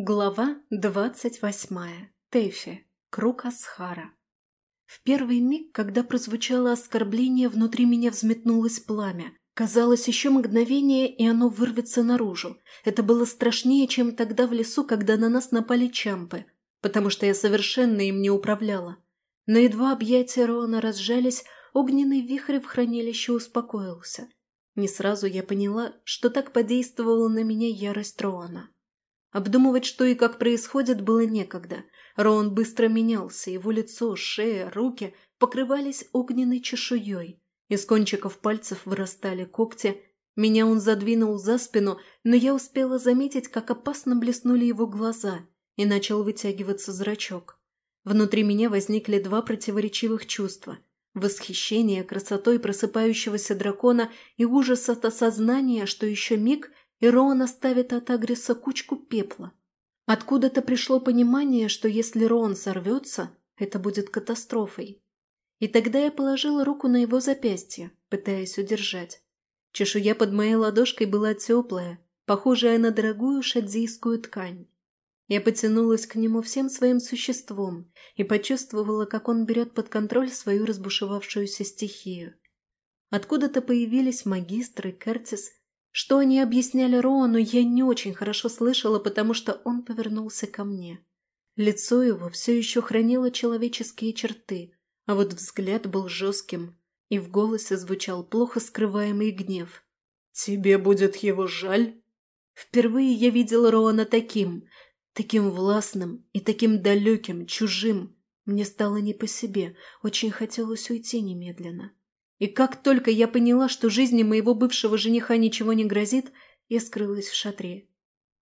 Глава двадцать восьмая. Тэфи. Круг Асхара. В первый миг, когда прозвучало оскорбление, внутри меня взметнулось пламя. Казалось, еще мгновение, и оно вырвется наружу. Это было страшнее, чем тогда в лесу, когда на нас напали чампы, потому что я совершенно им не управляла. Но едва объятия Роана разжались, огненный вихрь в хранилище успокоился. Не сразу я поняла, что так подействовала на меня ярость Роана. Обдумывать, что и как происходит, было некогда. Роан быстро менялся, его лицо, шея, руки покрывались огненной чешуей. Из кончиков пальцев вырастали когти. Меня он задвинул за спину, но я успела заметить, как опасно блеснули его глаза, и начал вытягиваться зрачок. Внутри меня возникли два противоречивых чувства – восхищение красотой просыпающегося дракона и ужас от осознания, что еще миг – и Роан оставит от Агриса кучку пепла. Откуда-то пришло понимание, что если Роан сорвется, это будет катастрофой. И тогда я положила руку на его запястье, пытаясь удержать. Чешуя под моей ладошкой была теплая, похожая на дорогую шадзийскую ткань. Я потянулась к нему всем своим существом и почувствовала, как он берет под контроль свою разбушевавшуюся стихию. Откуда-то появились магистры, Кертис что они объясняли Роану, я не очень хорошо слышала, потому что он повернулся ко мне. Лицо его все еще хранило человеческие черты, а вот взгляд был жестким, и в голосе звучал плохо скрываемый гнев. «Тебе будет его жаль?» Впервые я видела Роана таким, таким властным и таким далеким, чужим. Мне стало не по себе, очень хотелось уйти немедленно. И как только я поняла, что жизни моего бывшего жениха ничего не грозит, я скрылась в шатре.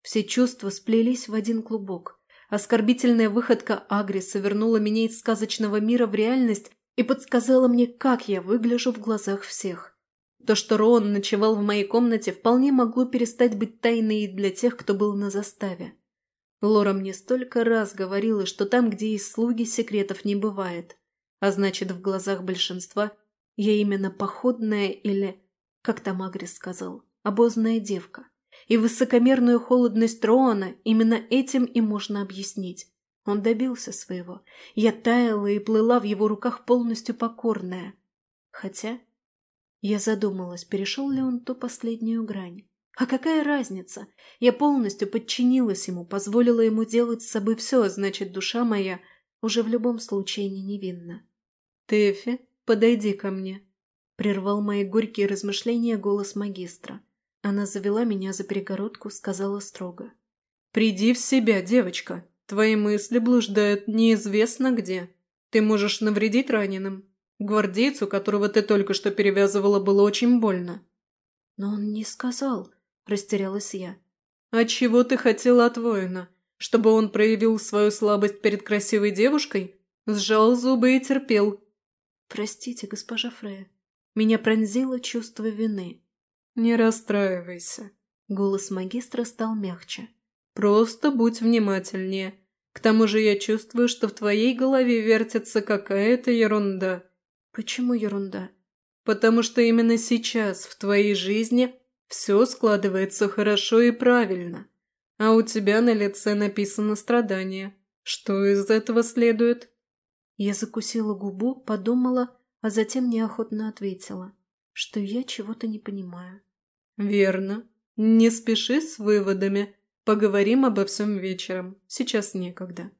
Все чувства сплелись в один клубок. Оскорбительная выходка Агриса вернула меня из сказочного мира в реальность и подсказала мне, как я выгляжу в глазах всех. То, что Роан ночевал в моей комнате, вполне могло перестать быть тайной и для тех, кто был на заставе. Лора мне столько раз говорила, что там, где есть слуги, секретов не бывает. А значит, в глазах большинства – я именно походная или, как там Агрис сказал, обозная девка. И высокомерную холодность Роана именно этим и можно объяснить. Он добился своего. Я таяла и плыла в его руках полностью покорная. Хотя я задумалась, перешел ли он ту последнюю грань. А какая разница? Я полностью подчинилась ему, позволила ему делать с собой все, а значит, душа моя уже в любом случае не невинна. «Тэфи?» «Подойди ко мне», — прервал мои горькие размышления голос магистра. Она завела меня за перегородку, сказала строго. «Приди в себя, девочка. Твои мысли блуждают неизвестно где. Ты можешь навредить раненым. Гвардейцу, которого ты только что перевязывала, было очень больно». «Но он не сказал», — растерялась я. «А чего ты хотела от воина? Чтобы он проявил свою слабость перед красивой девушкой? Сжал зубы и терпел, «Простите, госпожа Фрея, меня пронзило чувство вины». «Не расстраивайся», — голос магистра стал мягче. «Просто будь внимательнее. К тому же я чувствую, что в твоей голове вертится какая-то ерунда». «Почему ерунда?» «Потому что именно сейчас в твоей жизни все складывается хорошо и правильно, а у тебя на лице написано страдание. Что из этого следует?» Я закусила губу, подумала, а затем неохотно ответила, что я чего-то не понимаю. «Верно. Не спеши с выводами. Поговорим обо всем вечером. Сейчас некогда».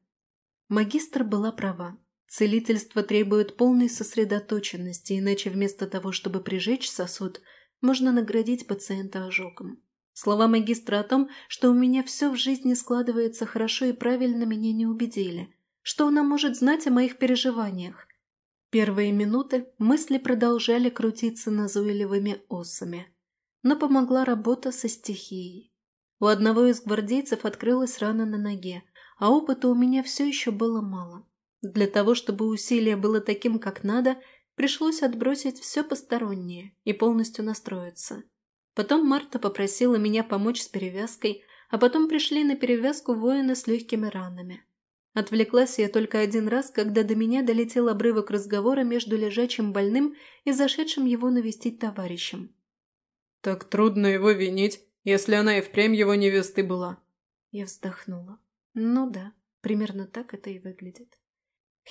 Магистр была права. Целительство требует полной сосредоточенности, иначе вместо того, чтобы прижечь сосуд, можно наградить пациента ожогом. Слова магистра о том, что у меня все в жизни складывается хорошо и правильно, меня не убедили. Что она может знать о моих переживаниях? Первые минуты мысли продолжали крутиться назойливыми осами. Но помогла работа со стихией. У одного из гвардейцев открылась рана на ноге, а опыта у меня все еще было мало. Для того, чтобы усилие было таким, как надо, пришлось отбросить все постороннее и полностью настроиться. Потом Марта попросила меня помочь с перевязкой, а потом пришли на перевязку воины с легкими ранами. Отвлеклась я только один раз, когда до меня долетел обрывок разговора между лежачим больным и зашедшим его навестить товарищем. «Так трудно его винить, если она и впрямь его невестой была». Я вздохнула. Ну да, примерно так это и выглядит.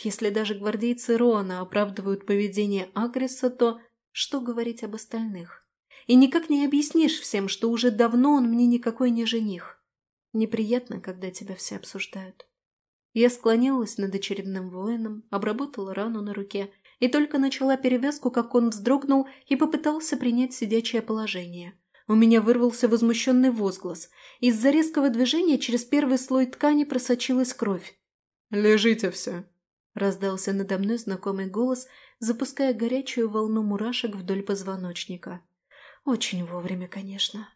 Если даже гвардейцы Роана оправдывают поведение Агриса, то что говорить об остальных? И никак не объяснишь всем, что уже давно он мне никакой не жених. Неприятно, когда тебя все обсуждают. Я склонилась над очередным воином, обработала рану на руке и только начала перевязку, как он вздрогнул и попытался принять сидячее положение. У меня вырвался возмущенный возглас. Из-за резкого движения через первый слой ткани просочилась кровь. «Лежите все!» – раздался надо мной знакомый голос, запуская горячую волну мурашек вдоль позвоночника. Очень вовремя, конечно.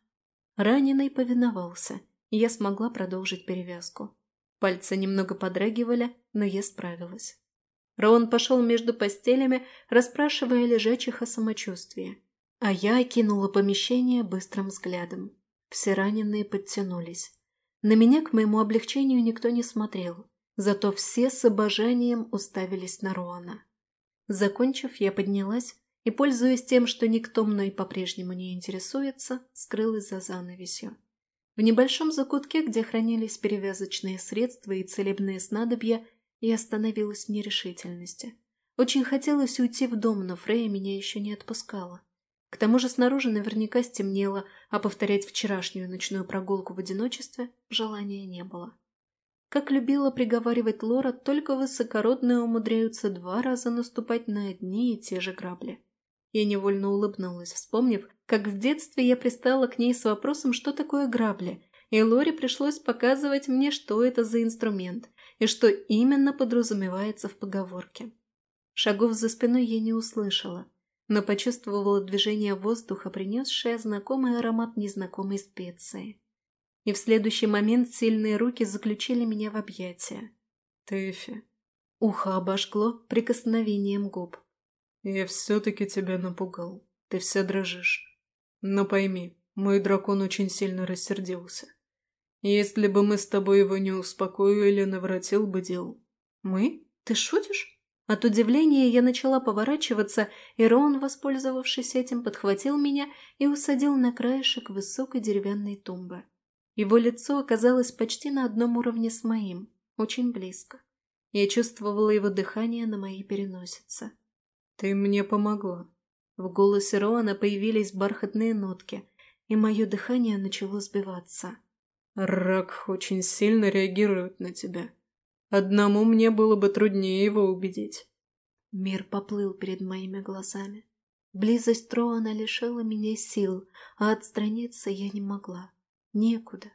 Раненый повиновался, и я смогла продолжить перевязку. Пальцы немного подрагивали, но я справилась. Роун пошел между постелями, расспрашивая лежачих о самочувствии. А я окинула помещение быстрым взглядом. Все раненые подтянулись. На меня, к моему облегчению, никто не смотрел. Зато все с обожанием уставились на Роана. Закончив, я поднялась и, пользуясь тем, что никто мной по-прежнему не интересуется, скрылась за занавесью. В небольшом закутке, где хранились перевязочные средства и целебные снадобья, я остановилась в нерешительности. Очень хотелось уйти в дом, но Фрея меня еще не отпускала. К тому же снаружи наверняка стемнело, а повторять вчерашнюю ночную прогулку в одиночестве желания не было. Как любила приговаривать Лора, только высокородные умудряются два раза наступать на одни и те же грабли. Я невольно улыбнулась, вспомнив, как в детстве я пристала к ней с вопросом, что такое грабли, и Лоре пришлось показывать мне, что это за инструмент и что именно подразумевается в поговорке. Шагов за спиной я не услышала, но почувствовала движение воздуха, принесшее знакомый аромат незнакомой специи. И в следующий момент сильные руки заключили меня в объятия. «Тэфи». Ухо обожгло прикосновением губ. «Я все-таки тебя напугал. Ты вся дрожишь. Но пойми, мой дракон очень сильно рассердился. Если бы мы с тобой его не успокоили, наворотил бы дел». «Мы? Ты шутишь?» От удивления я начала поворачиваться, и Рон, воспользовавшись этим, подхватил меня и усадил на краешек высокой деревянной тумбы. Его лицо оказалось почти на одном уровне с моим, очень близко. Я чувствовала его дыхание на моей переносице. «Ты мне помогла». В голосе Роана появились бархатные нотки, и мое дыхание начало сбиваться. «Рак очень сильно реагирует на тебя. Одному мне было бы труднее его убедить. Мир поплыл перед моими глазами. Близость Троана лишила меня сил, а отстраниться я не могла. Некуда.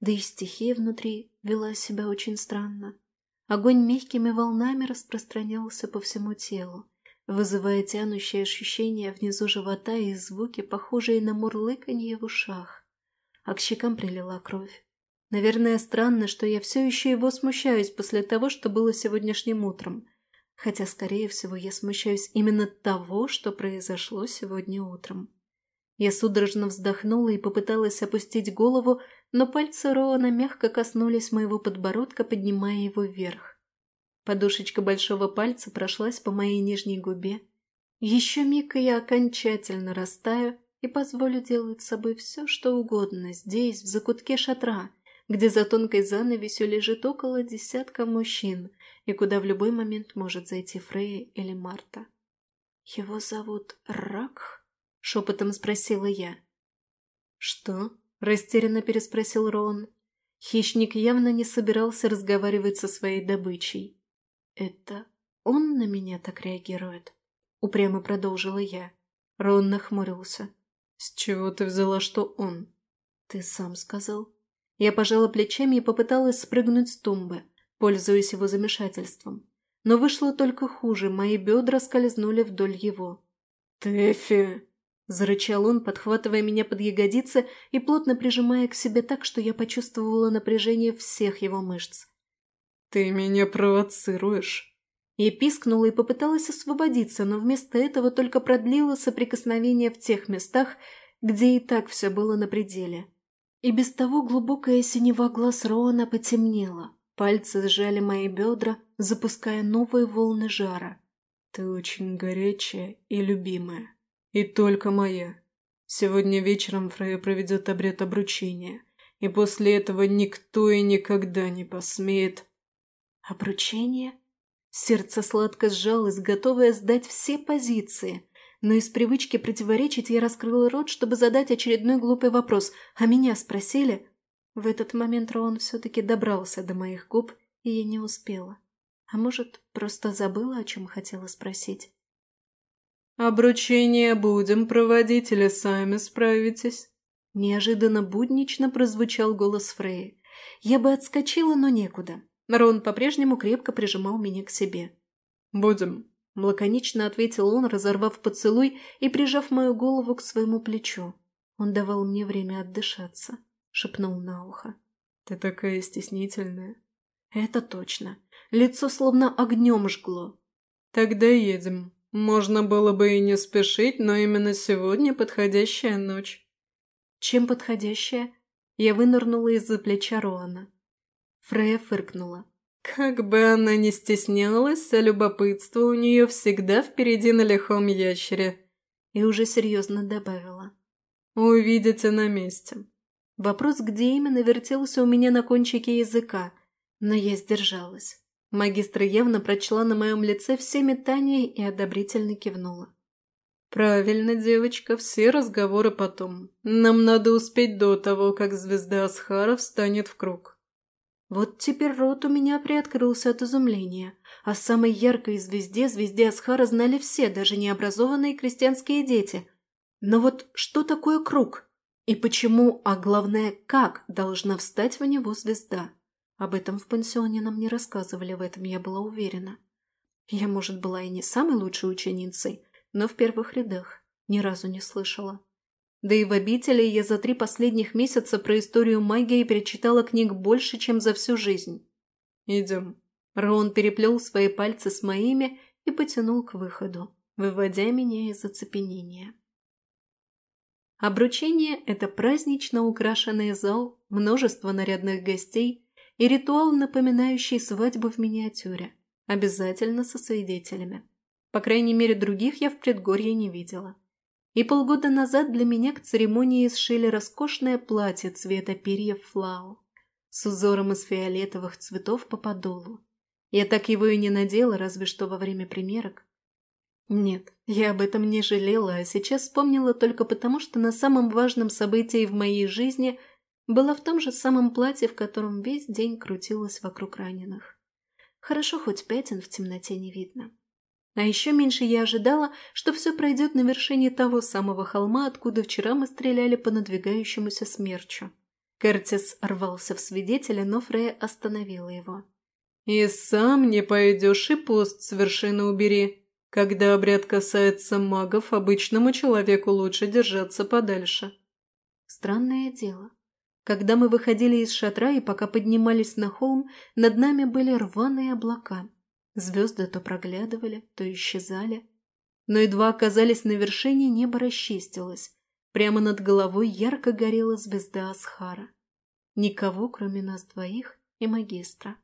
Да и стихия внутри вела себя очень странно. Огонь мягкими волнами распространялся по всему телу, вызывая тянущее ощущение внизу живота и звуки, похожие на мурлыканье в ушах. А к щекам прилила кровь. Наверное, странно, что я все еще его смущаюсь после того, что было сегодняшним утром. Хотя, скорее всего, я смущаюсь именно того, что произошло сегодня утром. Я судорожно вздохнула и попыталась опустить голову, но пальцы Роана мягко коснулись моего подбородка, поднимая его вверх. Подушечка большого пальца прошлась по моей нижней губе. Еще миг, и я окончательно растаю и позволю делать с собой все, что угодно здесь, в закутке шатра – где за тонкой занавесью лежит около десятка мужчин и куда в любой момент может зайти Фрея или Марта. «Его зовут Ракх?» — шепотом спросила я. «Что?» — растерянно переспросил Рон. Хищник явно не собирался разговаривать со своей добычей. «Это он на меня так реагирует?» — упрямо продолжила я. Рон нахмурился. «С чего ты взяла, что он?» «Ты сам сказал». Я пожала плечами и попыталась спрыгнуть с тумбы, пользуясь его замешательством. Но вышло только хуже, мои бедра скользнули вдоль его. «Тэфи!» – зарычал он, подхватывая меня под ягодицы и плотно прижимая к себе так, что я почувствовала напряжение всех его мышц. «Ты меня провоцируешь!» Я пискнула и попыталась освободиться, но вместо этого только продлила соприкосновение в тех местах, где и так все было на пределе. И без того глубокая синева глаз Роана потемнела. Пальцы сжали мои бедра, запуская новые волны жара. «Ты очень горячая и любимая. И только моя. Сегодня вечером Фрея проведет обряд обручения, И после этого никто и никогда не посмеет. Обручение? Сердце сладко сжалось, готовое сдать все позиции. Но из привычки противоречить я раскрыла рот, чтобы задать очередной глупый вопрос. А меня спросили? В этот момент Роан все-таки добрался до моих губ, и я не успела. А может, просто забыла, о чем хотела спросить. «Обручение будем проводить или сами справитесь?» Неожиданно буднично прозвучал голос Фреи. Я бы отскочила, но некуда. Рон по-прежнему крепко прижимал меня к себе. «Будем», — лаконично ответил он, разорвав поцелуй и прижав мою голову к своему плечу. Он давал мне время отдышаться, шепнул на ухо. «Ты такая стеснительная». «Это точно. Лицо словно огнем жгло». «Тогда едем. Можно было бы и не спешить, но именно сегодня подходящая ночь». Чем подходящая? Я вынырнула из-за плеча Роана. Фрея фыркнула. Как бы она ни стеснялась, а любопытство у нее всегда впереди на лихом ящере. И уже серьезно добавила. Увидите на месте. Вопрос, где именно, вертелся у меня на кончике языка, но я сдержалась. Магистр явно прочла на моем лице все метания и одобрительно кивнула. «Правильно, девочка, все разговоры потом. Нам надо успеть до того, как звезда Асхара встанет в круг». Вот теперь рот у меня приоткрылся от изумления. О самой яркой звезде, звезде Асхара, знали все, даже необразованные крестьянские дети. Но вот что такое круг? И почему, а главное, как должна встать в него звезда? Об этом в пансионе нам не рассказывали, в этом я была уверена. Я, может, была и не самой лучшей ученицей, но в первых рядах ни разу не слышала. Да и в обители я за три последних месяца про историю магии перечитала книг больше, чем за всю жизнь. «Идем». Рон переплел свои пальцы с моими и потянул к выходу, выводя меня из оцепенения. Обручение – это празднично украшенный зал, множество нарядных гостей и ритуал, напоминающий свадьбу в миниатюре, обязательно со свидетелями. По крайней мере, других я в предгорье не видела. И полгода назад для меня к церемонии сшили роскошное платье цвета перьев флау с узором из фиолетовых цветов по подолу. Я так его и не надела, разве что во время примерок. Нет, я об этом не жалела, а сейчас вспомнила только потому, что на самом важном событии в моей жизни была в том же самом платье, в котором весь день крутилась вокруг раненых. Хорошо, хоть пятен в темноте не видно. А еще меньше я ожидала, что все пройдет на вершине того самого холма, откуда вчера мы стреляли по надвигающемуся смерчу. Кертис рвался в свидетеля, но Фрея остановила его. «И сам не пойдешь и пост с вершины убери. Когда обряд касается магов, обычному человеку лучше держаться подальше». Странное дело. Когда мы выходили из шатра и пока поднимались на холм, над нами были рваные облака. Звезды то проглядывали, то исчезали. Но едва оказались на вершине, небо расчистилось. Прямо над головой ярко горела звезда Асхара. Никого, кроме нас двоих и магистра.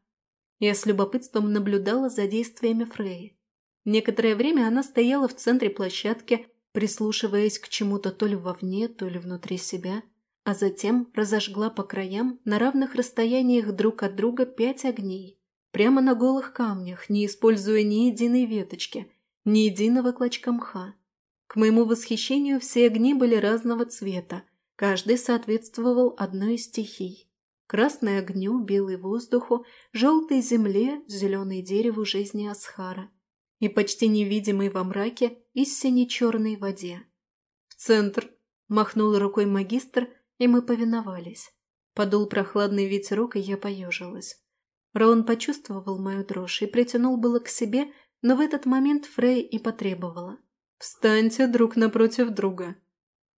Я с любопытством наблюдала за действиями Фреи. Некоторое время она стояла в центре площадки, прислушиваясь к чему-то то ли вовне, то ли внутри себя, а затем разожгла по краям на равных расстояниях друг от друга пять огней, Прямо на голых камнях, не используя ни единой веточки, ни единого клочка мха. К моему восхищению все огни были разного цвета, каждый соответствовал одной из стихий. Красный огню, белый воздуху, желтой земле, зеленый дереву жизни Асхара и почти невидимый во мраке и сине-черной воде. В центр махнул рукой магистр, и мы повиновались. Подул прохладный ветерок, и я поежилась. Роун почувствовал мою дрожь и притянул было к себе, но в этот момент Фрей и потребовала. «Встаньте друг напротив друга».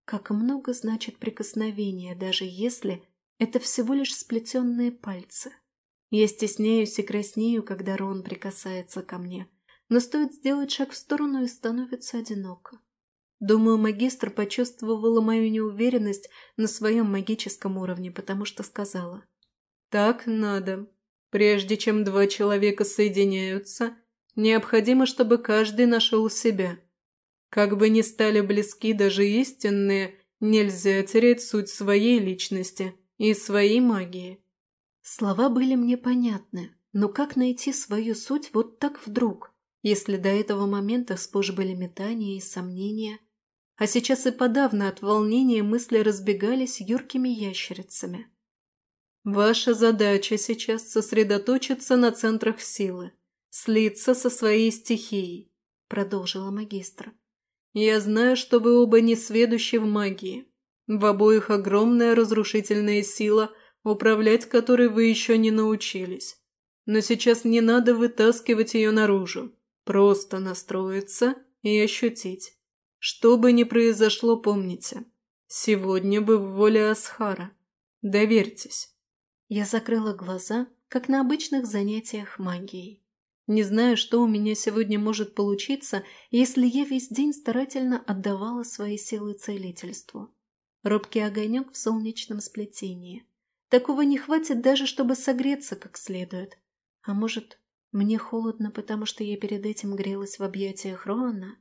Как много значит прикосновение, даже если это всего лишь сплетенные пальцы. Я стесняюсь и краснею, когда Рон прикасается ко мне, но стоит сделать шаг в сторону и становится одиноко. Думаю, магистр почувствовала мою неуверенность на своем магическом уровне, потому что сказала. «Так надо. Прежде чем два человека соединяются, необходимо, чтобы каждый нашел себя. Как бы ни стали близки даже истинные, нельзя терять суть своей личности И своей магии. Слова были мне понятны, но как найти свою суть вот так вдруг, если до этого момента сплошь были метания и сомнения, а сейчас и подавно от волнения мысли разбегались юркими ящерицами. Ваша задача сейчас сосредоточиться на центрах силы, слиться со своей стихией, продолжила магистр. Я знаю, что вы оба не сведущи в магии. В обоих огромная разрушительная сила, управлять которой вы еще не научились. Но сейчас не надо вытаскивать ее наружу. Просто настроиться и ощутить. Что бы ни произошло, помните. Сегодня вы в воле Асхара. Доверьтесь. Я закрыла глаза, как на обычных занятиях магией. Не знаю, что у меня сегодня может получиться, если я весь день старательно отдавала свои силы целительству. Робкий огонек в солнечном сплетении. Такого не хватит даже, чтобы согреться как следует. А может, мне холодно, потому что я перед этим грелась в объятиях Роана?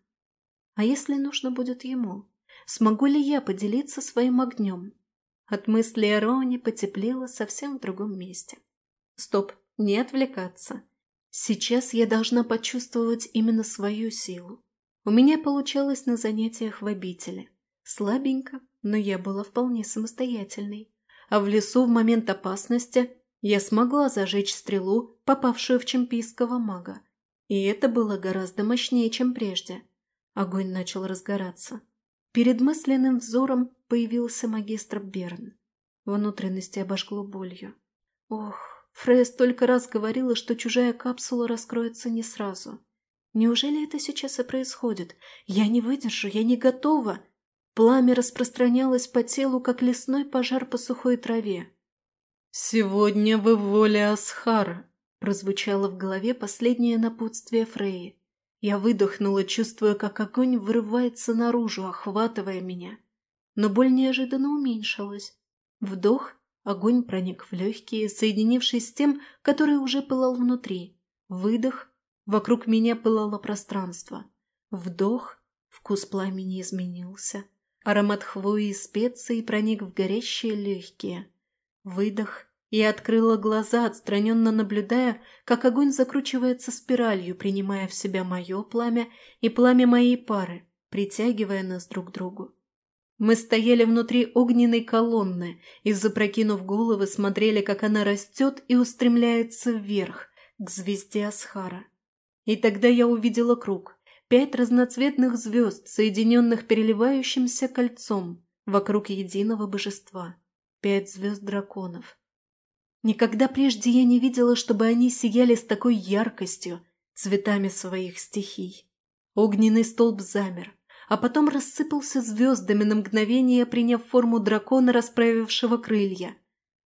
А если нужно будет ему? Смогу ли я поделиться своим огнем? От мысли о Роне потеплело совсем в другом месте. Стоп, не отвлекаться. Сейчас я должна почувствовать именно свою силу. У меня получалось на занятиях в обители. Слабенько, но я была вполне самостоятельной. А в лесу в момент опасности я смогла зажечь стрелу, попавшую в чемпийского мага. И это было гораздо мощнее, чем прежде. Огонь начал разгораться. Перед мысленным взором появился магистр Берн. Внутренности обожгло болью. Ох, Фрея столько раз говорила, что чужая капсула раскроется не сразу. Неужели это сейчас и происходит? Я не выдержу, я не готова. Пламя распространялось по телу, как лесной пожар по сухой траве. «Сегодня вы в воле Асхара», – прозвучало в голове последнее напутствие Фреи. Я выдохнула, чувствуя, как огонь вырывается наружу, охватывая меня. Но боль неожиданно уменьшилась. Вдох, огонь проник в легкие, соединившись с тем, который уже пылал внутри. Выдох, вокруг меня пылало пространство. Вдох, вкус пламени изменился. Аромат хвои и специй проник в горящие легкие. Выдох, я открыла глаза, отстраненно наблюдая, как огонь закручивается спиралью, принимая в себя мое пламя и пламя моей пары, притягивая нас друг к другу. Мы стояли внутри огненной колонны и, запрокинув головы, смотрели, как она растет и устремляется вверх, к звезде Асхара. И тогда я увидела круг. Пять разноцветных звезд, соединенных переливающимся кольцом вокруг единого божества. Пять звезд драконов. Никогда прежде я не видела, чтобы они сияли с такой яркостью, цветами своих стихий. Огненный столб замер, а потом рассыпался звездами на мгновение, приняв форму дракона, расправившего крылья.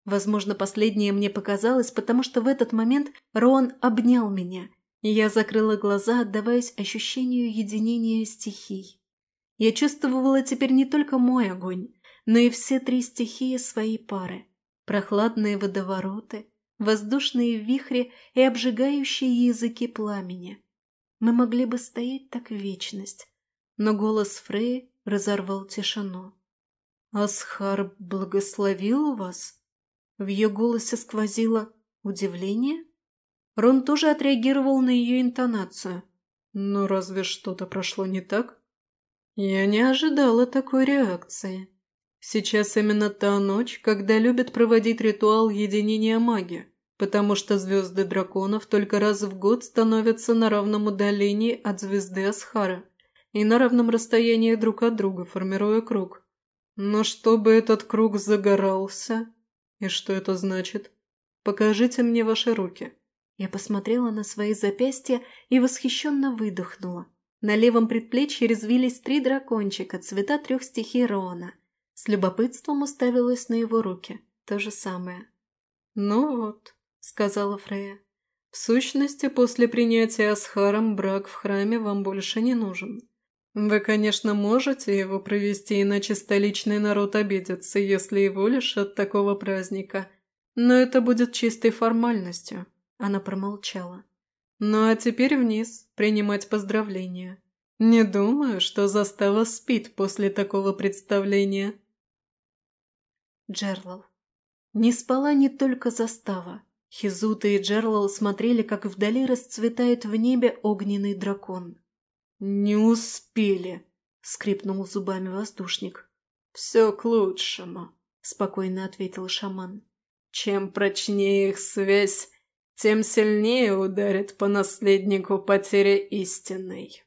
Возможно, последнее мне показалось, потому что в этот момент Рон обнял меня, и я закрыла глаза, отдаваясь ощущению единения стихий. Я чувствовала теперь не только мой огонь, но и все три стихии своей пары – прохладные водовороты, воздушные вихри и обжигающие языки пламени. Мы могли бы стоять так вечность, но голос Фреи разорвал тишину. «Асхар благословил вас?» В ее голосе сквозило удивление. Рон тоже отреагировал на ее интонацию. «Но разве что-то прошло не так?» «Я не ожидала такой реакции», Сейчас именно та ночь, когда любят проводить ритуал единения маги, потому что звезды драконов только раз в год становятся на равном удалении от звезды Асхара и на равном расстоянии друг от друга, формируя круг. Но чтобы этот круг загорался... И что это значит? Покажите мне ваши руки. Я посмотрела на свои запястья и восхищенно выдохнула. На левом предплечье резвились три дракончика цвета трех стихий Роана – с любопытством уставилась на его руки. То же самое. «Ну вот», — сказала Фрея. «В сущности, после принятия Асхаром брак в храме вам больше не нужен. Вы, конечно, можете его провести, иначе столичный народ обидится, если его лишат такого праздника. Но это будет чистой формальностью». Она промолчала. «Ну а теперь вниз, принимать поздравления. Не думаю, что застава спит после такого представления». Джерлал. Не спала не только застава. Хизута и Джерлал смотрели, как вдали расцветает в небе огненный дракон. «Не успели», — скрипнул зубами воздушник. «Все к лучшему», — спокойно ответил шаман. «Чем прочнее их связь, тем сильнее ударит по наследнику потеря истинной».